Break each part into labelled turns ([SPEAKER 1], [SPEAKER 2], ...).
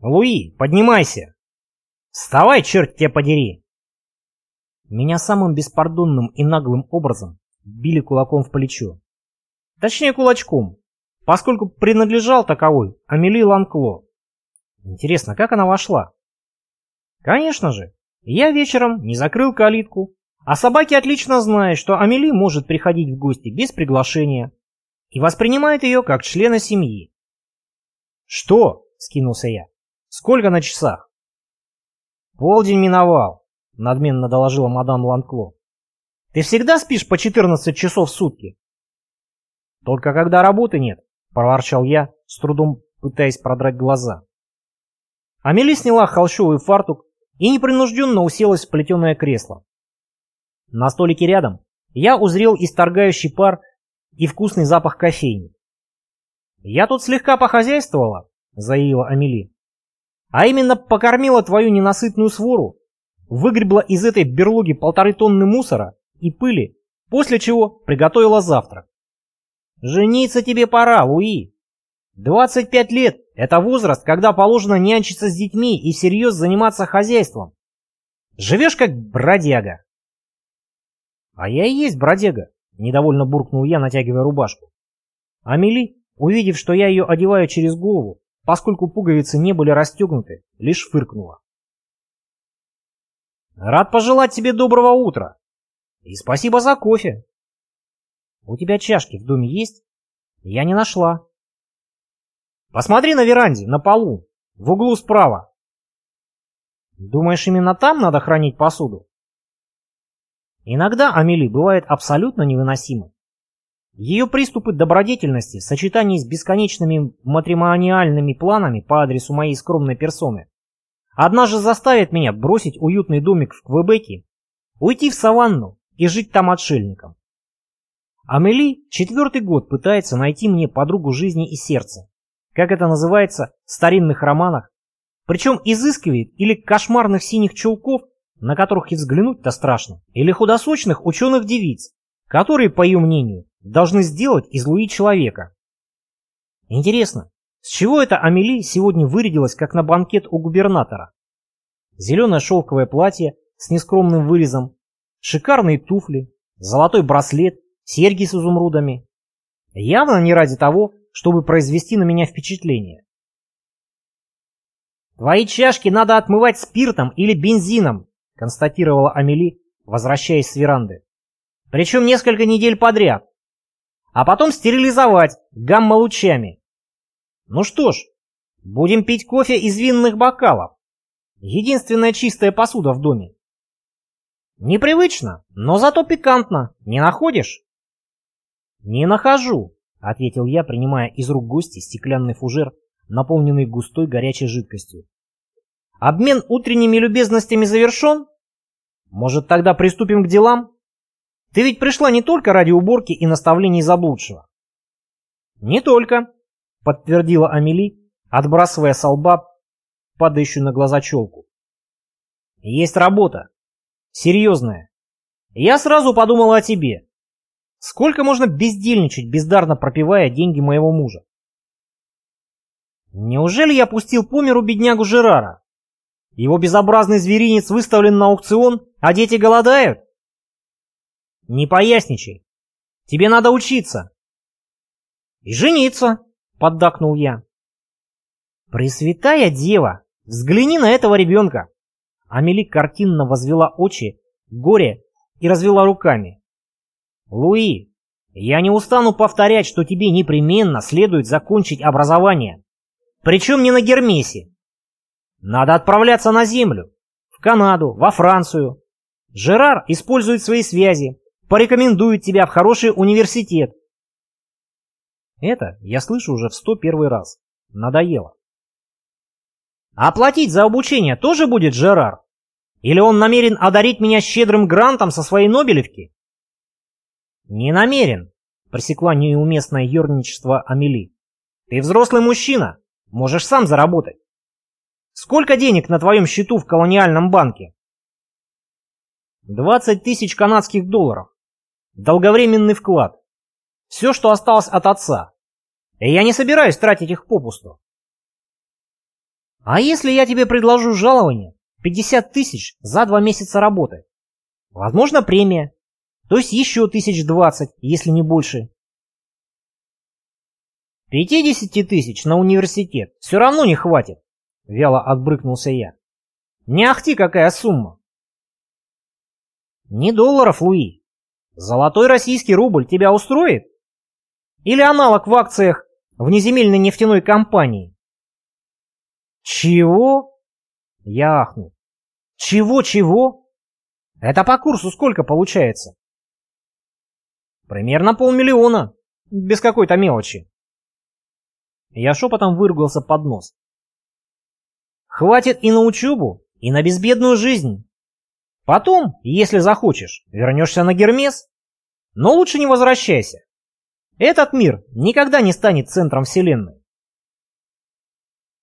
[SPEAKER 1] Луи, поднимайся! Вставай, черт тебя подери!» Меня самым беспардонным и наглым образом били кулаком в плечо. Точнее, кулачком, поскольку принадлежал таковой Амели Ланкло. Интересно, как она вошла? Конечно же, я вечером не закрыл калитку, а собаки отлично знают, что Амели может приходить в гости без приглашения и воспринимают ее как члена семьи. «Что?» — скинулся я. «Сколько на часах?» «Полдень миновал», — надменно доложила мадам Ланкло. «Ты всегда спишь по 14 часов в сутки?» «Только когда работы нет», — проворчал я, с трудом пытаясь продрать глаза. Амели сняла холщовый фартук и непринужденно уселась в плетеное кресло. На столике рядом я узрел исторгающий пар и вкусный запах кофейни. «Я тут слегка похозяйствовала», — заявила Амели. «А именно покормила твою ненасытную свору, выгребла из этой берлоги полторы тонны мусора и пыли, после чего приготовила завтрак. Жениться тебе пора, Луи. 25 лет — это возраст, когда положено нянчиться с детьми и всерьез заниматься хозяйством. Живешь как бродяга. А я и есть бродяга, недовольно буркнул я, натягивая рубашку. Амели, увидев, что я ее одеваю через голову, поскольку пуговицы не были расстегнуты, лишь фыркнула. Рад пожелать тебе доброго утра. И спасибо за кофе. У тебя чашки в доме есть? Я не нашла. Посмотри на веранде, на полу, в углу справа. Думаешь, именно там надо хранить посуду? Иногда Амели бывает абсолютно невыносимой. Ее приступы добродетельности в сочетании с бесконечными матримониальными планами по адресу моей скромной персоны однажды заставят меня бросить уютный домик в Квебеке, уйти в саванну и жить там отшельником. Амели четвертый год пытается найти мне подругу жизни и сердца, как это называется в старинных романах, причем изыскивает или кошмарных синих чулков, на которых и взглянуть-то страшно, или худосочных ученых девиц, которые, по ее мнению, должны сделать из Луи человека. Интересно, с чего это Амели сегодня вырядилась, как на банкет у губернатора? Зеленое шелковое платье с нескромным вырезом, шикарные туфли, золотой браслет, серьги с изумрудами. Явно не ради того, чтобы произвести на меня впечатление. «Твои чашки надо отмывать спиртом или бензином», констатировала Амели, возвращаясь с веранды. «Причем несколько недель подряд. А потом стерилизовать гамма-лучами. Ну что ж, будем пить кофе из винных бокалов. Единственная чистая посуда в доме. Непривычно, но зато пикантно, не находишь? «Не нахожу», — ответил я, принимая из рук гостя стеклянный фужер, наполненный густой горячей жидкостью. «Обмен утренними любезностями завершен? Может, тогда приступим к делам? Ты ведь пришла не только ради уборки и наставлений заблудшего». «Не только», — подтвердила Амели, отбрасывая со лба падающую на глаза челку. «Есть работа. Серьезная. Я сразу подумала о тебе. Сколько можно бездельничать, бездарно пропивая деньги моего мужа? Неужели я пустил по миру беднягу Жерара? Его безобразный зверинец выставлен на аукцион, а дети голодают? Не поясничай. Тебе надо учиться. И жениться, поддакнул я. Пресвятая дева, взгляни на этого ребенка. Амели картинно возвела очи, горе и развела руками. Луи, я не устану повторять, что тебе непременно следует закончить образование. Причем не на Гермесе. Надо отправляться на землю. В Канаду, во Францию. Жерар использует свои связи, порекомендует тебя в хороший университет. Это я слышу уже в сто первый раз. Надоело. А оплатить за обучение тоже будет Жерар? Или он намерен одарить меня щедрым грантом со своей Нобелевки? «Не намерен», — просекла неуместное ерничество Амели. «Ты взрослый мужчина, можешь сам заработать. Сколько денег на твоем счету в колониальном банке?» «Двадцать тысяч канадских долларов. Долговременный вклад. Все, что осталось от отца. И я не собираюсь тратить их попусту». А если я тебе предложу жалование 50 тысяч за два месяца работы? Возможно, премия. То есть еще тысяч двадцать, если не больше. 50 тысяч на университет все равно не хватит, вяло отбрыкнулся я. Не ахти какая сумма. Не долларов, Луи. Золотой российский рубль тебя устроит? Или аналог в акциях внеземельной нефтяной компании? Чего? Я ахнул. Чего-чего? Это по курсу сколько получается? Примерно полмиллиона. Без какой-то мелочи. Я шепотом выругался под нос. Хватит и на учебу, и на безбедную жизнь. Потом, если захочешь, вернешься на Гермес. Но лучше не возвращайся. Этот мир никогда не станет центром вселенной.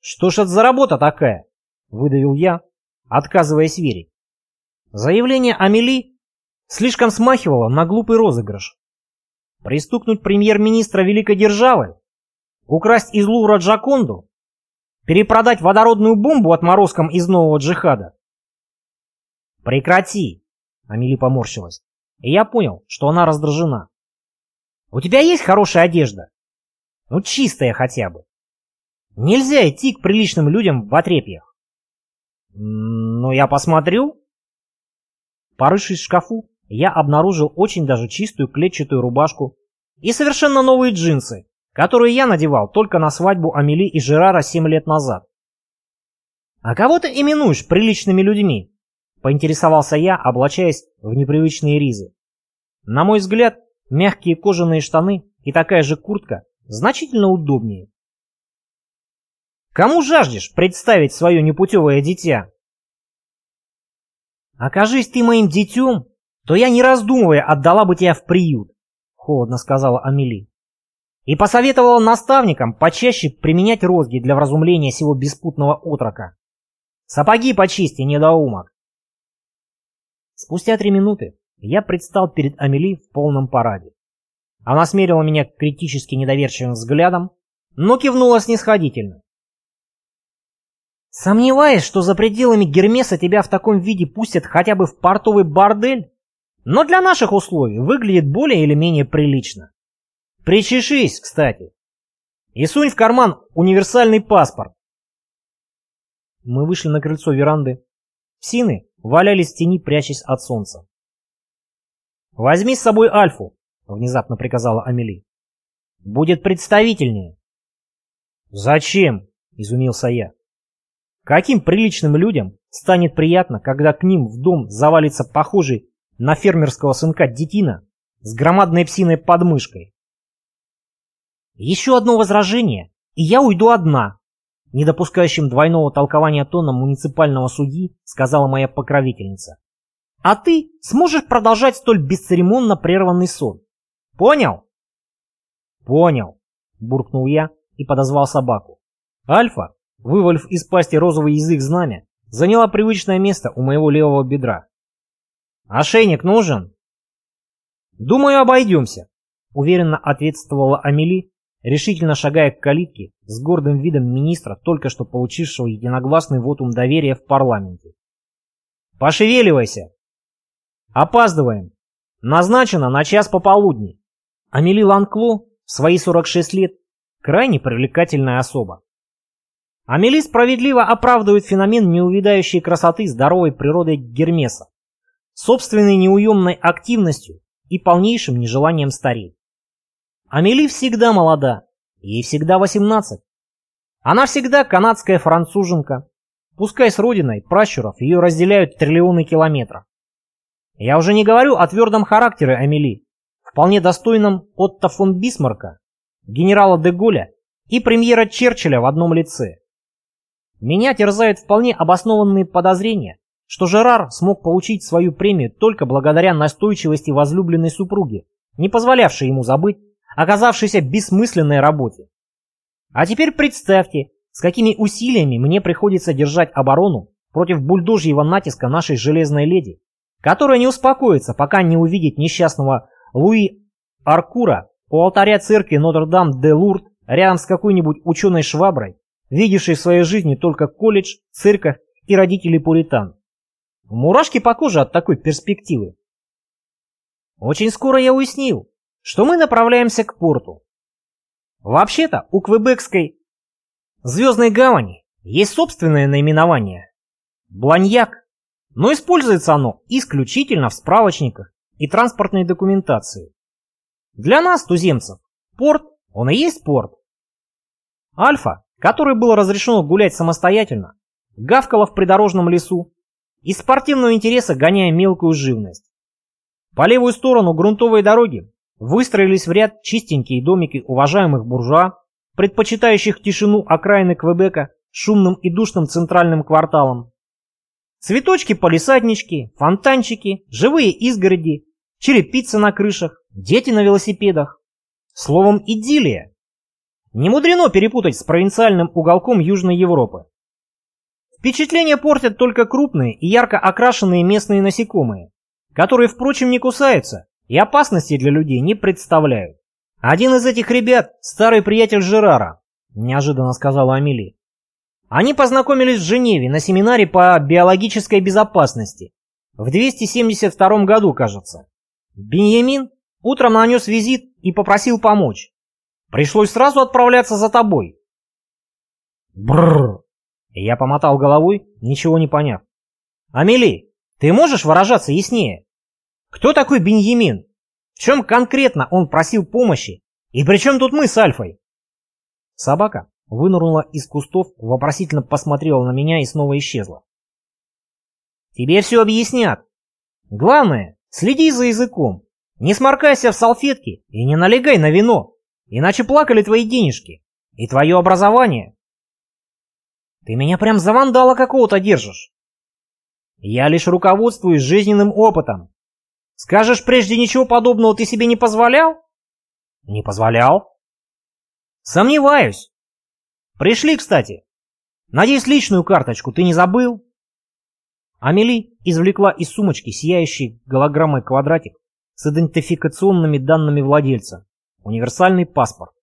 [SPEAKER 1] Что ж это за работа такая? Выдавил я, отказываясь верить. Заявление Амели слишком смахивало на глупый розыгрыш. Пристукнуть премьер-министра великой державы? Украсть из Лувра Джаконду? Перепродать водородную бомбу отморозкам из нового джихада? «Прекрати!» — Амели поморщилась. И я понял, что она раздражена. «У тебя есть хорошая одежда? Ну, чистая хотя бы. Нельзя идти к приличным людям в отрепьях». «Ну, я посмотрю». Порывшись в шкафу, я обнаружил очень даже чистую клетчатую рубашку и совершенно новые джинсы, которые я надевал только на свадьбу Амели и Жерара семь лет назад. «А кого ты именуешь приличными людьми?» Поинтересовался я, облачаясь в непривычные ризы. На мой взгляд, мягкие кожаные штаны и такая же куртка значительно удобнее. Кому жаждешь представить свое непутевое дитя? Окажись ты моим детем, то я, не раздумывая, отдала бы тебя в приют, холодно сказала Амели. И посоветовала наставникам почаще применять розги для вразумления сего беспутного отрока. Сапоги почисти, недоумок. Спустя три минуты я предстал перед Амели в полном параде. Она смерила меня критически недоверчивым взглядом, но кивнула снисходительно. Сомневаюсь, что за пределами Гермеса тебя в таком виде пустят хотя бы в портовый бордель, но для наших условий выглядит более или менее прилично. Причешись, кстати, и сунь в карман универсальный паспорт. Мы вышли на крыльцо веранды. Псины валялись в тени, прячась от солнца. «Возьми с собой Альфу», — внезапно приказала Амели. «Будет представительнее». «Зачем?» — изумился я. «Каким приличным людям станет приятно, когда к ним в дом завалится похожий на фермерского сынка детина с громадной псиной подмышкой?» «Еще одно возражение, и я уйду одна», не допускающим двойного толкования тоном муниципального судьи, сказала моя покровительница. А ты сможешь продолжать столь бесцеремонно прерванный сон. Понял? Понял, буркнул я и подозвал собаку. Альфа, вывалив из пасти розовый язык знамя, заняла привычное место у моего левого бедра. «Ошейник нужен?» «Думаю, обойдемся», — уверенно ответствовала Амели, решительно шагая к калитке с гордым видом министра, только что получившего единогласный вотум доверия в парламенте. «Пошевеливайся!» «Опаздываем! Назначено на час пополудни!» Амели Ланкло в свои 46 лет крайне привлекательная особа. Амели справедливо оправдывает феномен неувидающей красоты здоровой природы Гермеса, собственной неуемной активностью и полнейшим нежеланием стареть. Амели всегда молода, ей всегда 18. Она всегда канадская француженка, пускай с родиной пращуров ее разделяют триллионы километров. Я уже не говорю о твердом характере Амели, вполне достойном Отто фон Бисмарка, генерала де Голля и премьера Черчилля в одном лице. Меня терзают вполне обоснованные подозрения, что Жерар смог получить свою премию только благодаря настойчивости возлюбленной супруги, не позволявшей ему забыть оказавшейся бессмысленной работе. А теперь представьте, с какими усилиями мне приходится держать оборону против бульдожьего натиска нашей железной леди, которая не успокоится, пока не увидит несчастного Луи Аркура у алтаря церкви Нотр-Дам-де-Лурд рядом с какой-нибудь ученой шваброй, видевший в своей жизни только колледж, церковь и родителей пуритан. Мурашки по коже от такой перспективы. Очень скоро я уяснил, что мы направляемся к порту. Вообще-то у Квебекской Звездной гавани есть собственное наименование – Бланьяк, но используется оно исключительно в справочниках и транспортной документации. Для нас, туземцев, порт, он и есть порт. Альфа, которой было разрешено гулять самостоятельно, гавкала в придорожном лесу, из спортивного интереса гоняя мелкую живность. По левую сторону грунтовой дороги выстроились в ряд чистенькие домики уважаемых буржуа, предпочитающих тишину окраины Квебека шумным и душным центральным кварталом. Цветочки-полисаднички, фонтанчики, живые изгороди, черепицы на крышах, дети на велосипедах. Словом, идиллия. Не мудрено перепутать с провинциальным уголком Южной Европы. Впечатление портят только крупные и ярко окрашенные местные насекомые, которые, впрочем, не кусаются и опасности для людей не представляют. «Один из этих ребят — старый приятель Жерара», — неожиданно сказала Амели. Они познакомились в Женеве на семинаре по биологической безопасности. В 272 году, кажется. Беньямин утром нанес визит и попросил помочь. Пришлось сразу отправляться за тобой. Бррр. Я помотал головой, ничего не поняв. Амели, ты можешь выражаться яснее? Кто такой Беньямин? В чем конкретно он просил помощи? И при чем тут мы с Альфой? Собака вынырнула из кустов, вопросительно посмотрела на меня и снова исчезла. Тебе все объяснят. Главное, следи за языком. Не сморкайся в салфетки и не налегай на вино, иначе плакали твои денежки и твое образование. Ты меня прям за вандала какого-то держишь. Я лишь руководствуюсь жизненным опытом. Скажешь, прежде ничего подобного ты себе не позволял? Не позволял. Сомневаюсь. Пришли, кстати. Надеюсь, личную карточку ты не забыл? Амели извлекла из сумочки сияющий голограммой квадратик с идентификационными данными владельца. Универсальный паспорт.